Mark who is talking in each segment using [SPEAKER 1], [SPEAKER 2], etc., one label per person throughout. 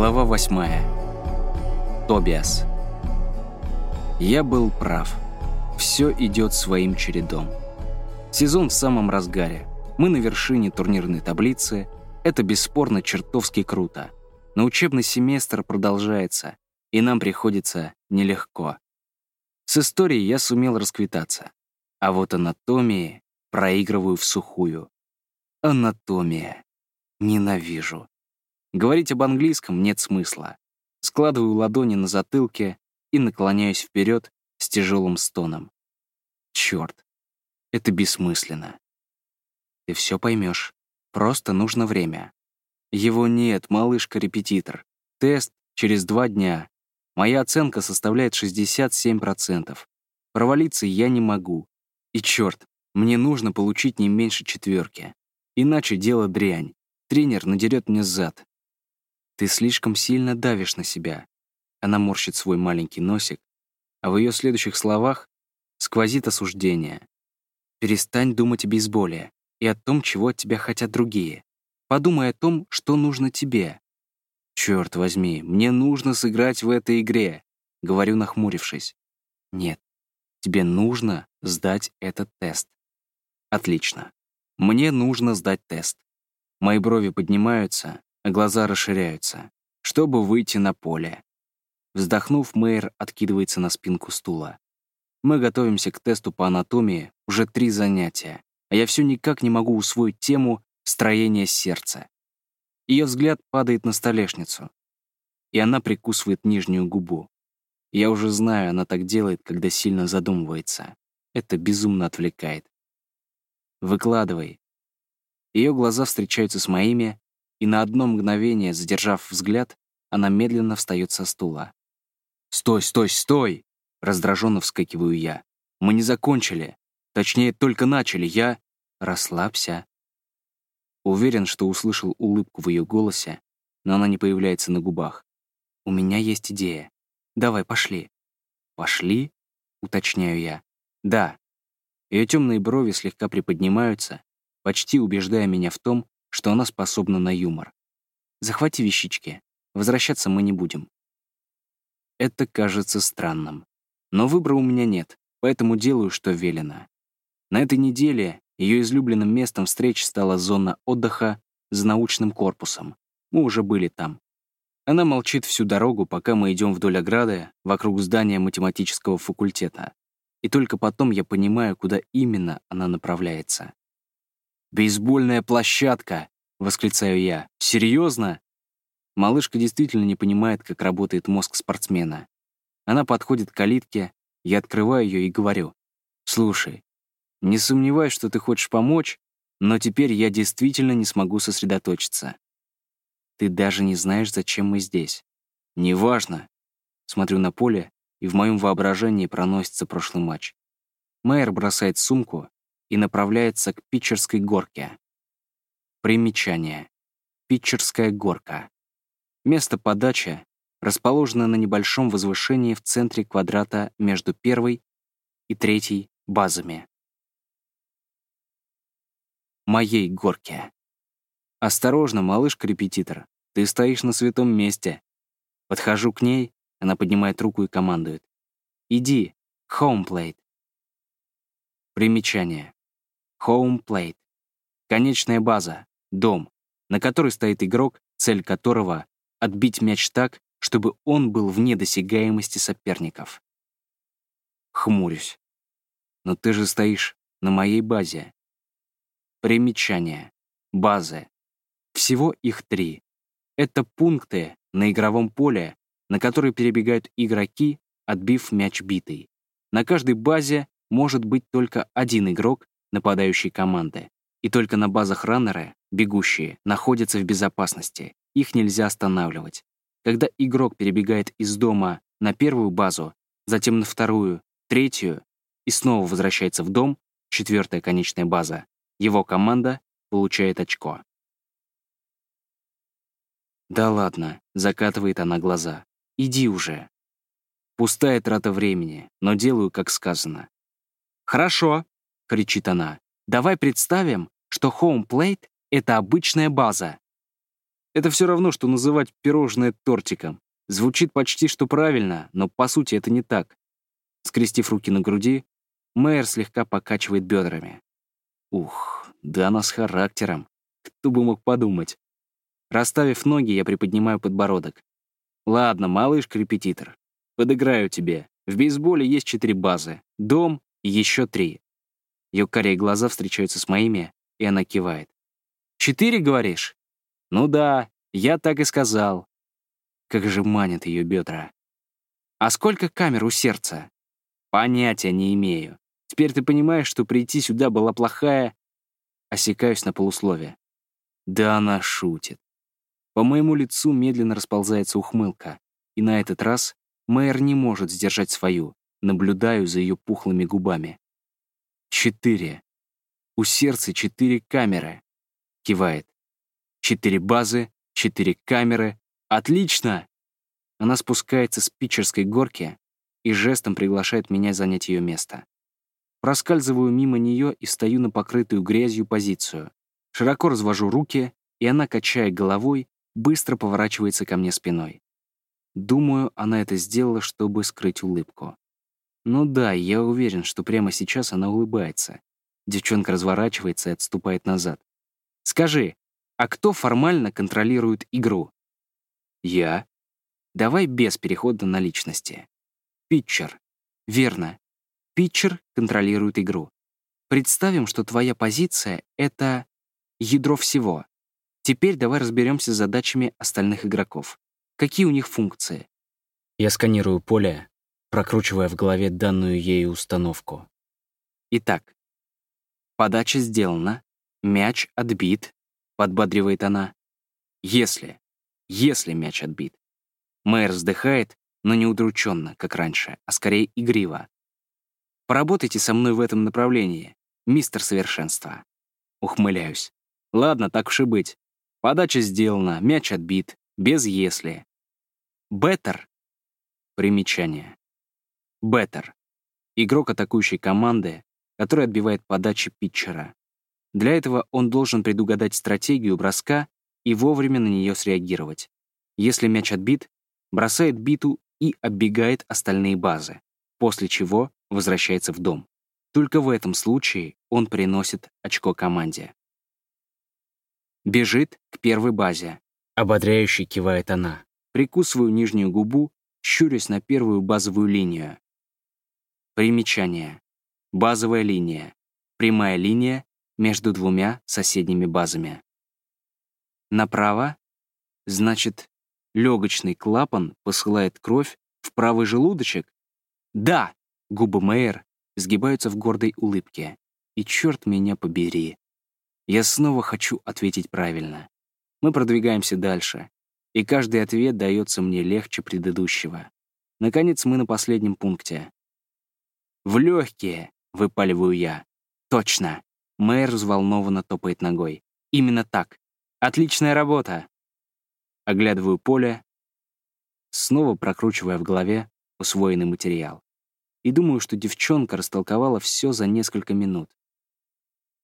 [SPEAKER 1] Глава восьмая. Тобиас. Я был прав. Все идет своим чередом. Сезон в самом разгаре. Мы на вершине турнирной таблицы. Это бесспорно чертовски круто. Но учебный семестр продолжается, и нам приходится нелегко. С историей я сумел расквитаться. А вот анатомии проигрываю в сухую. Анатомия. Ненавижу. Говорить об английском нет смысла. Складываю ладони на затылке и наклоняюсь вперед с тяжелым стоном. Черт, это бессмысленно. Ты все поймешь. Просто нужно время. Его нет, малышка-репетитор. Тест через два дня. Моя оценка составляет 67%. Провалиться я не могу. И черт, мне нужно получить не меньше четверки. Иначе дело дрянь. Тренер надерет мне зад. Ты слишком сильно давишь на себя. Она морщит свой маленький носик, а в ее следующих словах сквозит осуждение. Перестань думать о бейсболе и о том, чего от тебя хотят другие. Подумай о том, что нужно тебе. Черт возьми, мне нужно сыграть в этой игре, говорю, нахмурившись. Нет, тебе нужно сдать этот тест. Отлично. Мне нужно сдать тест. Мои брови поднимаются, глаза расширяются, чтобы выйти на поле. Вздохнув, Мэйр откидывается на спинку стула. Мы готовимся к тесту по анатомии уже три занятия, а я все никак не могу усвоить тему строения сердца. Ее взгляд падает на столешницу, и она прикусывает нижнюю губу. Я уже знаю, она так делает, когда сильно задумывается. Это безумно отвлекает. Выкладывай. Ее глаза встречаются с моими, и на одно мгновение, задержав взгляд, она медленно встает со стула. «Стой, стой, стой!» — раздраженно вскакиваю я. «Мы не закончили. Точнее, только начали. Я...» «Расслабься». Уверен, что услышал улыбку в ее голосе, но она не появляется на губах. «У меня есть идея. Давай, пошли». «Пошли?» — уточняю я. «Да». Ее темные брови слегка приподнимаются, почти убеждая меня в том, что она способна на юмор. Захвати вещички. Возвращаться мы не будем. Это кажется странным. Но выбора у меня нет, поэтому делаю, что велено. На этой неделе ее излюбленным местом встреч стала зона отдыха за научным корпусом. Мы уже были там. Она молчит всю дорогу, пока мы идем вдоль ограды вокруг здания математического факультета. И только потом я понимаю, куда именно она направляется. «Бейсбольная площадка!» — восклицаю я. «Серьезно?» Малышка действительно не понимает, как работает мозг спортсмена. Она подходит к калитке, я открываю ее и говорю. «Слушай, не сомневаюсь, что ты хочешь помочь, но теперь я действительно не смогу сосредоточиться. Ты даже не знаешь, зачем мы здесь. Неважно». Смотрю на поле, и в моем воображении проносится прошлый матч. Майер бросает сумку и направляется к Питчерской горке. Примечание. Питчерская горка. Место подачи расположено на небольшом возвышении в центре квадрата между первой и третьей базами. Моей горке. «Осторожно, малышка-репетитор, ты стоишь на святом месте». Подхожу к ней, она поднимает руку и командует. «Иди, хоумплейт». Примечание. Home plate. Конечная база, дом, на которой стоит игрок, цель которого — отбить мяч так, чтобы он был вне досягаемости соперников. Хмурюсь. Но ты же стоишь на моей базе. Примечание. Базы. Всего их три. Это пункты на игровом поле, на которые перебегают игроки, отбив мяч битый. На каждой базе может быть только один игрок, нападающей команды. И только на базах раннеры, бегущие, находятся в безопасности. Их нельзя останавливать. Когда игрок перебегает из дома на первую базу, затем на вторую, третью и снова возвращается в дом, четвертая конечная база, его команда получает очко. «Да ладно», — закатывает она глаза. «Иди уже». Пустая трата времени, но делаю, как сказано. «Хорошо», кричит она. «Давай представим, что Plate — это обычная база». Это все равно, что называть пирожное тортиком. Звучит почти что правильно, но по сути это не так. Скрестив руки на груди, Мэйр слегка покачивает бедрами. Ух, да она с характером. Кто бы мог подумать. Расставив ноги, я приподнимаю подбородок. Ладно, малыш-репетитор, подыграю тебе. В бейсболе есть четыре базы. Дом еще три. Ее карие глаза встречаются с моими, и она кивает. «Четыре, говоришь?» «Ну да, я так и сказал». Как же манят ее бедра. «А сколько камер у сердца?» «Понятия не имею. Теперь ты понимаешь, что прийти сюда была плохая...» Осекаюсь на полусловие. Да она шутит. По моему лицу медленно расползается ухмылка, и на этот раз Мэйр не может сдержать свою, наблюдаю за ее пухлыми губами. Четыре. У сердца четыре камеры. Кивает. Четыре базы, четыре камеры. Отлично! Она спускается с питчерской горки и жестом приглашает меня занять ее место. Проскальзываю мимо нее и встаю на покрытую грязью позицию. Широко развожу руки, и она, качая головой, быстро поворачивается ко мне спиной. Думаю, она это сделала, чтобы скрыть улыбку. Ну да, я уверен, что прямо сейчас она улыбается. Девчонка разворачивается и отступает назад. «Скажи, а кто формально контролирует игру?» «Я». Давай без перехода на личности. Питчер. Верно. Питчер контролирует игру. Представим, что твоя позиция — это ядро всего. Теперь давай разберемся с задачами остальных игроков. Какие у них функции? Я сканирую поле, прокручивая в голове данную ею установку. Итак, подача сделана, мяч отбит, подбадривает она. Если, если мяч отбит. Мэр вздыхает, но не удрученно, как раньше, а скорее игриво. Поработайте со мной в этом направлении, мистер Совершенства. Ухмыляюсь. Ладно, так уж и быть. Подача сделана, мяч отбит, без «если». Беттер. Примечание. Беттер. Игрок атакующей команды, который отбивает подачи питчера. Для этого он должен предугадать стратегию броска и вовремя на нее среагировать. Если мяч отбит, бросает биту и оббегает остальные базы, после чего возвращается в дом. Только в этом случае он приносит очко команде. Бежит к первой базе. Ободряюще кивает она. Прикусываю нижнюю губу, щурясь на первую базовую линию. Примечание. Базовая линия. Прямая линия между двумя соседними базами. Направо — значит, легочный клапан посылает кровь в правый желудочек? Да! Губы Мэйр сгибаются в гордой улыбке. И черт меня побери. Я снова хочу ответить правильно. Мы продвигаемся дальше, и каждый ответ дается мне легче предыдущего. Наконец, мы на последнем пункте. «В легкие!» — выпаливаю я. «Точно!» — мэр взволнованно топает ногой. «Именно так! Отличная работа!» Оглядываю поле, снова прокручивая в голове усвоенный материал. И думаю, что девчонка растолковала все за несколько минут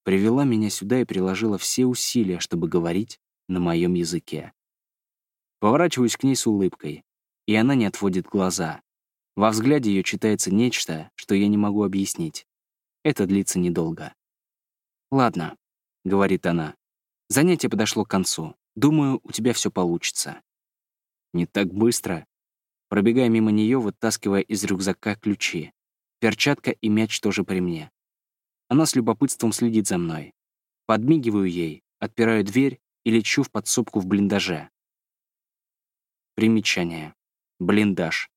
[SPEAKER 1] привела меня сюда и приложила все усилия, чтобы говорить на моем языке. Поворачиваюсь к ней с улыбкой, и она не отводит глаза. Во взгляде ее читается нечто, что я не могу объяснить. Это длится недолго. «Ладно», — говорит она, — «занятие подошло к концу. Думаю, у тебя все получится». «Не так быстро», пробегая мимо нее, вытаскивая из рюкзака ключи. Перчатка и мяч тоже при мне. Она с любопытством следит за мной. Подмигиваю ей, отпираю дверь и лечу в подсобку в блиндаже. Примечание. Блиндаж.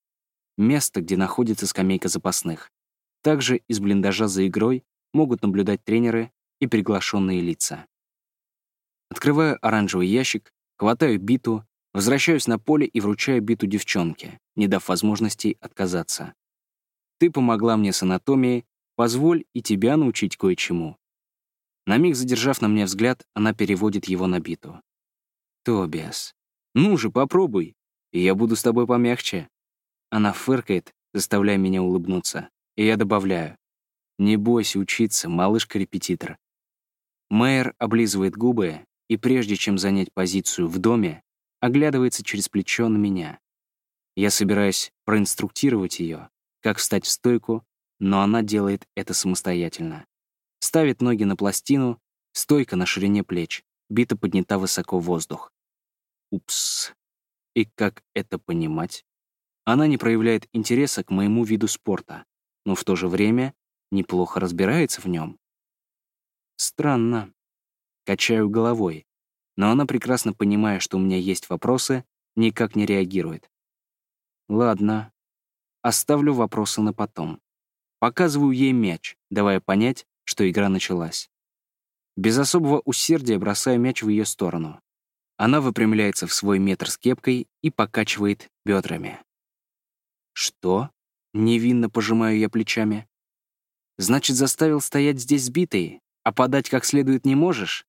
[SPEAKER 1] Место, где находится скамейка запасных. Также из блиндажа за игрой могут наблюдать тренеры и приглашенные лица. Открываю оранжевый ящик, хватаю биту, возвращаюсь на поле и вручаю биту девчонке, не дав возможности отказаться. Ты помогла мне с анатомией, Позволь и тебя научить кое-чему». На миг задержав на мне взгляд, она переводит его на биту. «Тобиас, ну же, попробуй, и я буду с тобой помягче». Она фыркает, заставляя меня улыбнуться, и я добавляю. «Не бойся учиться, малышка-репетитор». Мэйр облизывает губы и прежде чем занять позицию в доме, оглядывается через плечо на меня. Я собираюсь проинструктировать ее, как встать в стойку, но она делает это самостоятельно. Ставит ноги на пластину, стойка на ширине плеч, бита поднята высоко в воздух. Упс. И как это понимать? Она не проявляет интереса к моему виду спорта, но в то же время неплохо разбирается в нем. Странно. Качаю головой, но она, прекрасно понимая, что у меня есть вопросы, никак не реагирует. Ладно, оставлю вопросы на потом. Показываю ей мяч, давая понять, что игра началась. Без особого усердия бросаю мяч в ее сторону. Она выпрямляется в свой метр с кепкой и покачивает бедрами. «Что?» — невинно пожимаю я плечами. «Значит, заставил стоять здесь сбитый, а подать как следует не можешь?»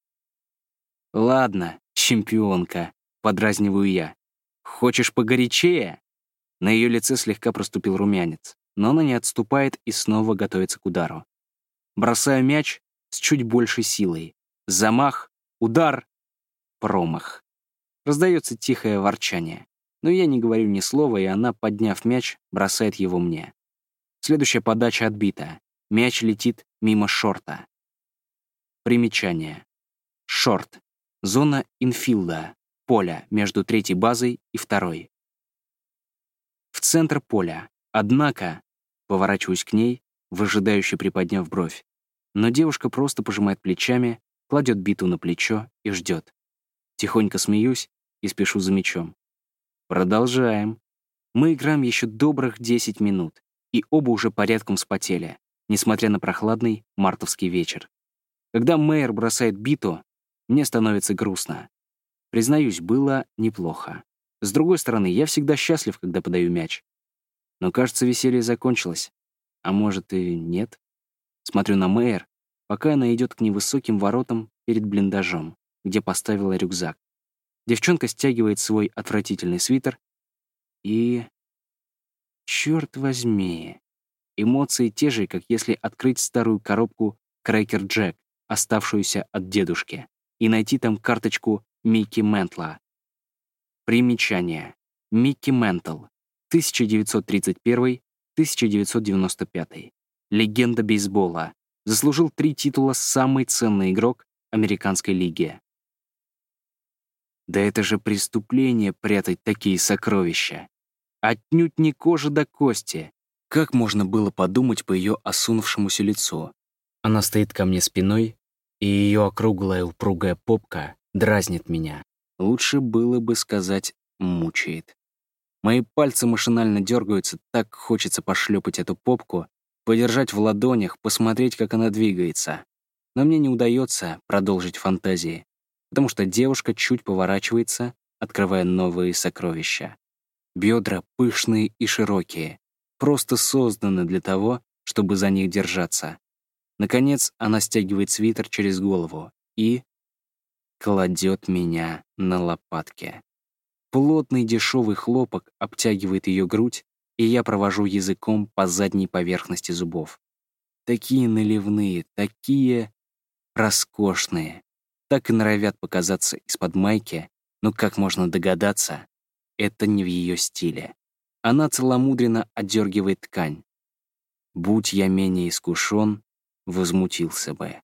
[SPEAKER 1] «Ладно, чемпионка», — подразниваю я. «Хочешь погорячее?» На ее лице слегка проступил румянец, но она не отступает и снова готовится к удару. Бросаю мяч с чуть большей силой. Замах, удар, промах. Раздается тихое ворчание. Но я не говорю ни слова, и она, подняв мяч, бросает его мне. Следующая подача отбита. Мяч летит мимо шорта. Примечание. Шорт. Зона инфилда. Поля между третьей базой и второй. В центр поля. Однако, поворачиваюсь к ней, выжидающе приподняв бровь. Но девушка просто пожимает плечами, кладет биту на плечо и ждет. Тихонько смеюсь и спешу за мячом. Продолжаем. Мы играем еще добрых 10 минут, и оба уже порядком вспотели, несмотря на прохладный мартовский вечер. Когда Мэйр бросает биту, мне становится грустно. Признаюсь, было неплохо. С другой стороны, я всегда счастлив, когда подаю мяч. Но, кажется, веселье закончилось. А может и нет. Смотрю на Мэйр, пока она идет к невысоким воротам перед блиндажом где поставила рюкзак. Девчонка стягивает свой отвратительный свитер и... Черт возьми. Эмоции те же, как если открыть старую коробку Крекер Джек, оставшуюся от дедушки, и найти там карточку Микки Ментла. Примечание. Микки Ментл. 1931-1995. Легенда бейсбола. Заслужил три титула «Самый ценный игрок» Американской лиги. Да это же преступление прятать такие сокровища. Отнюдь не кожа до кости. Как можно было подумать по ее осунувшемуся лицу? Она стоит ко мне спиной, и ее округлая упругая попка дразнит меня. Лучше было бы сказать «мучает». Мои пальцы машинально дергаются, так хочется пошлепать эту попку, подержать в ладонях, посмотреть, как она двигается. Но мне не удается продолжить фантазии потому что девушка чуть поворачивается, открывая новые сокровища. Бедра пышные и широкие, просто созданы для того, чтобы за них держаться. Наконец, она стягивает свитер через голову и кладет меня на лопатки. Плотный дешевый хлопок обтягивает ее грудь, и я провожу языком по задней поверхности зубов. Такие наливные, такие роскошные так и норовят показаться из-под майки, но, как можно догадаться, это не в ее стиле. Она целомудренно отдергивает ткань. Будь я менее искушен, возмутился бы.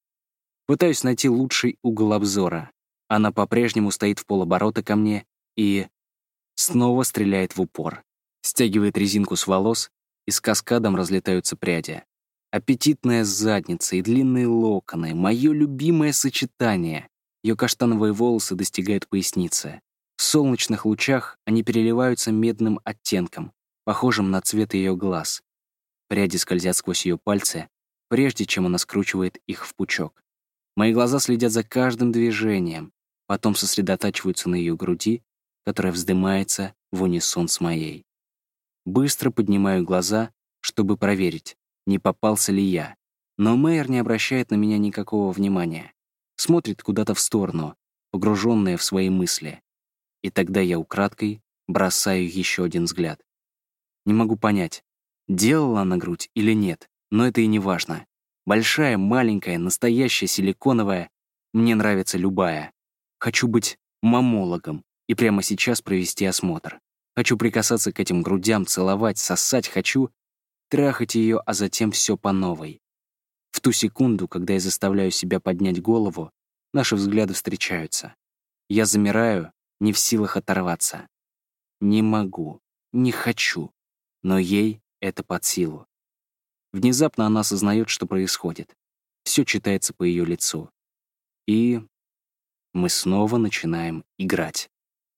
[SPEAKER 1] Пытаюсь найти лучший угол обзора. Она по-прежнему стоит в полоборота ко мне и снова стреляет в упор. Стягивает резинку с волос, и с каскадом разлетаются пряди. Аппетитная задница и длинные локоны — мое любимое сочетание. Ее каштановые волосы достигают поясницы. В солнечных лучах они переливаются медным оттенком, похожим на цвет ее глаз. Пряди скользят сквозь ее пальцы, прежде чем она скручивает их в пучок. Мои глаза следят за каждым движением, потом сосредотачиваются на ее груди, которая вздымается в унисон с моей. Быстро поднимаю глаза, чтобы проверить, не попался ли я, но Мэйр не обращает на меня никакого внимания смотрит куда-то в сторону, погруженная в свои мысли. И тогда я украдкой бросаю еще один взгляд. Не могу понять, делала она грудь или нет, но это и не важно. Большая, маленькая, настоящая, силиконовая, мне нравится любая. Хочу быть мамологом и прямо сейчас провести осмотр. Хочу прикасаться к этим грудям, целовать, сосать, хочу трахать ее, а затем все по новой. Ту секунду, когда я заставляю себя поднять голову, наши взгляды встречаются. Я замираю, не в силах оторваться. Не могу, не хочу, но ей это под силу. Внезапно она осознает, что происходит. Все читается по ее лицу. И мы снова начинаем играть.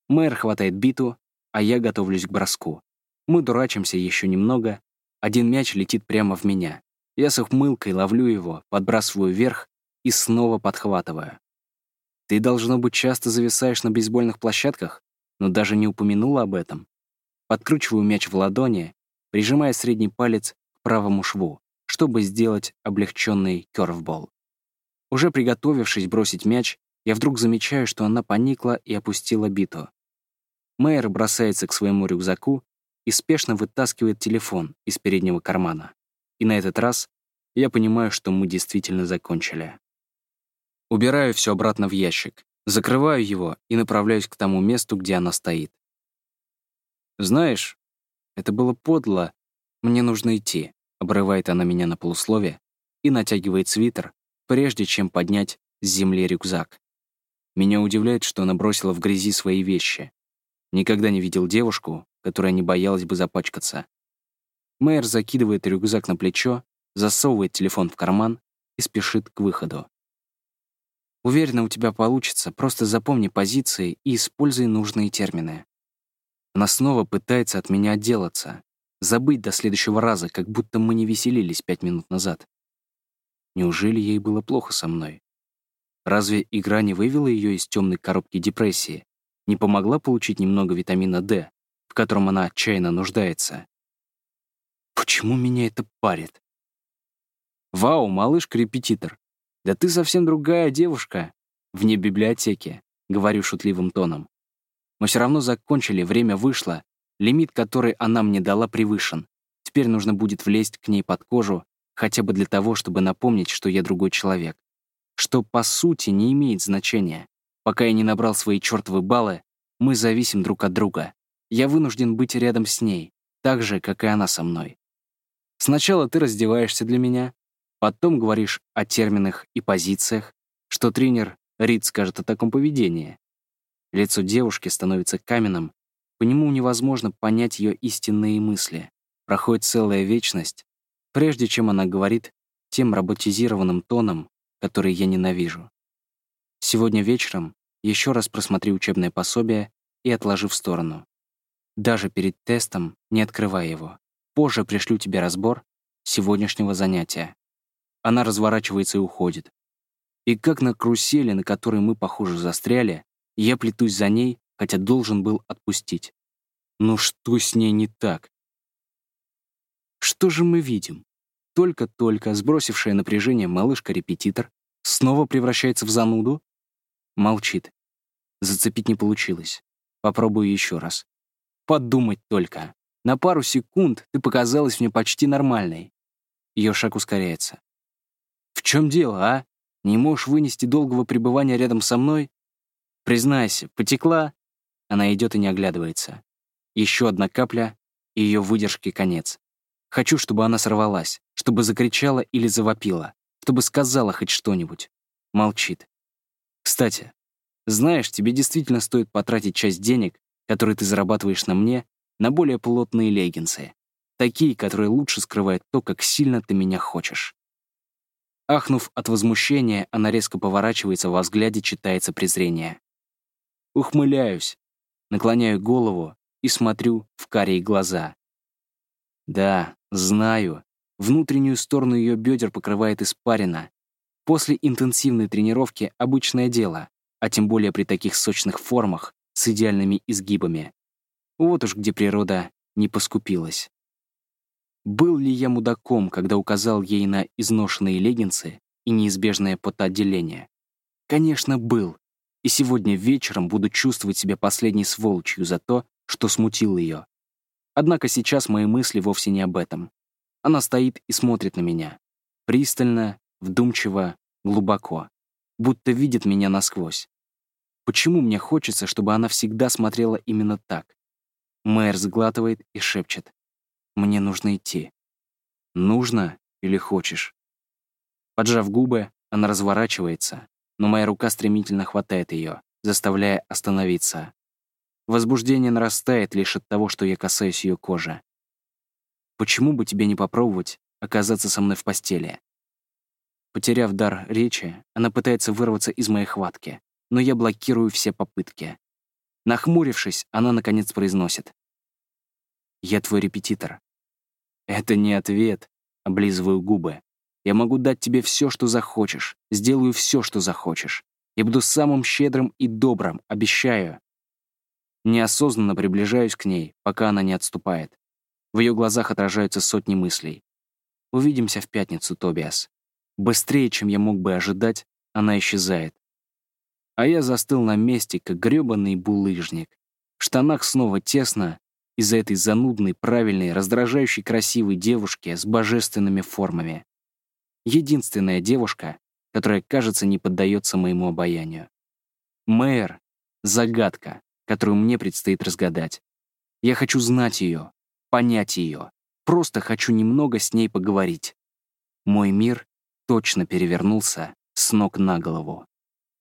[SPEAKER 1] Мэр хватает биту, а я готовлюсь к броску. Мы дурачимся еще немного. Один мяч летит прямо в меня. Я с ухмылкой ловлю его, подбрасываю вверх и снова подхватываю. Ты, должно быть, часто зависаешь на бейсбольных площадках, но даже не упомянула об этом. Подкручиваю мяч в ладони, прижимая средний палец к правому шву, чтобы сделать облегченный кёрфбол. Уже приготовившись бросить мяч, я вдруг замечаю, что она поникла и опустила биту. Мэйр бросается к своему рюкзаку и спешно вытаскивает телефон из переднего кармана. И на этот раз я понимаю, что мы действительно закончили. Убираю все обратно в ящик, закрываю его и направляюсь к тому месту, где она стоит. «Знаешь, это было подло. Мне нужно идти», — обрывает она меня на полуслове и натягивает свитер, прежде чем поднять с земли рюкзак. Меня удивляет, что она бросила в грязи свои вещи. Никогда не видел девушку, которая не боялась бы запачкаться. Мэйр закидывает рюкзак на плечо, засовывает телефон в карман и спешит к выходу. Уверена, у тебя получится, просто запомни позиции и используй нужные термины. Она снова пытается от меня отделаться, забыть до следующего раза, как будто мы не веселились пять минут назад. Неужели ей было плохо со мной? Разве игра не вывела ее из темной коробки депрессии, не помогла получить немного витамина D, в котором она отчаянно нуждается? Почему меня это парит? «Вау, малышка-репетитор, да ты совсем другая девушка. Вне библиотеки», — говорю шутливым тоном. Мы все равно закончили, время вышло, лимит, который она мне дала, превышен. Теперь нужно будет влезть к ней под кожу, хотя бы для того, чтобы напомнить, что я другой человек что по сути не имеет значения. Пока я не набрал свои чертовы баллы, мы зависим друг от друга. Я вынужден быть рядом с ней, так же, как и она со мной. Сначала ты раздеваешься для меня, потом говоришь о терминах и позициях, что тренер Рид скажет о таком поведении. Лицо девушки становится каменным, по нему невозможно понять ее истинные мысли. Проходит целая вечность, прежде чем она говорит тем роботизированным тоном, который я ненавижу. Сегодня вечером еще раз просмотри учебное пособие и отложи в сторону. Даже перед тестом не открывай его. Позже пришлю тебе разбор сегодняшнего занятия. Она разворачивается и уходит. И как на карусели, на которой мы, похоже, застряли, я плетусь за ней, хотя должен был отпустить. Ну что с ней не так? Что же мы видим? Только-только сбросившая напряжение малышка-репетитор снова превращается в зануду? Молчит. Зацепить не получилось. Попробую еще раз. Подумать только. На пару секунд ты показалась мне почти нормальной. Ее шаг ускоряется. В чем дело, а? Не можешь вынести долгого пребывания рядом со мной? Признайся, потекла? Она идет и не оглядывается. Еще одна капля, и ее выдержки конец. Хочу, чтобы она сорвалась, чтобы закричала или завопила, чтобы сказала хоть что-нибудь. Молчит. Кстати, знаешь, тебе действительно стоит потратить часть денег, которые ты зарабатываешь на мне, на более плотные леггинсы. Такие, которые лучше скрывают то, как сильно ты меня хочешь. Ахнув от возмущения, она резко поворачивается, во взгляде читается презрение. Ухмыляюсь, наклоняю голову и смотрю в карие глаза. Да, знаю. Внутреннюю сторону ее бедер покрывает испарина. После интенсивной тренировки обычное дело, а тем более при таких сочных формах с идеальными изгибами. Вот уж где природа не поскупилась. Был ли я мудаком, когда указал ей на изношенные леггинсы и неизбежное потоотделение? Конечно, был. И сегодня вечером буду чувствовать себя последней сволочью за то, что смутил ее. Однако сейчас мои мысли вовсе не об этом. Она стоит и смотрит на меня. Пристально, вдумчиво, глубоко. Будто видит меня насквозь. Почему мне хочется, чтобы она всегда смотрела именно так? Мэр сглатывает и шепчет. «Мне нужно идти». «Нужно или хочешь?» Поджав губы, она разворачивается, но моя рука стремительно хватает ее, заставляя остановиться. Возбуждение нарастает лишь от того, что я касаюсь ее кожи. Почему бы тебе не попробовать оказаться со мной в постели? Потеряв дар речи, она пытается вырваться из моей хватки, но я блокирую все попытки. Нахмурившись, она наконец произносит. «Я твой репетитор». Это не ответ, облизываю губы. Я могу дать тебе все, что захочешь, сделаю все, что захочешь. Я буду самым щедрым и добрым, обещаю. Неосознанно приближаюсь к ней, пока она не отступает. В ее глазах отражаются сотни мыслей. Увидимся в пятницу, Тобиас. Быстрее, чем я мог бы ожидать, она исчезает. А я застыл на месте, как грёбаный булыжник. В штанах снова тесно из-за этой занудной, правильной, раздражающей красивой девушки с божественными формами. Единственная девушка, которая, кажется, не поддается моему обаянию. Мэр — загадка, которую мне предстоит разгадать. Я хочу знать ее, понять ее, просто хочу немного с ней поговорить. Мой мир точно перевернулся с ног на голову.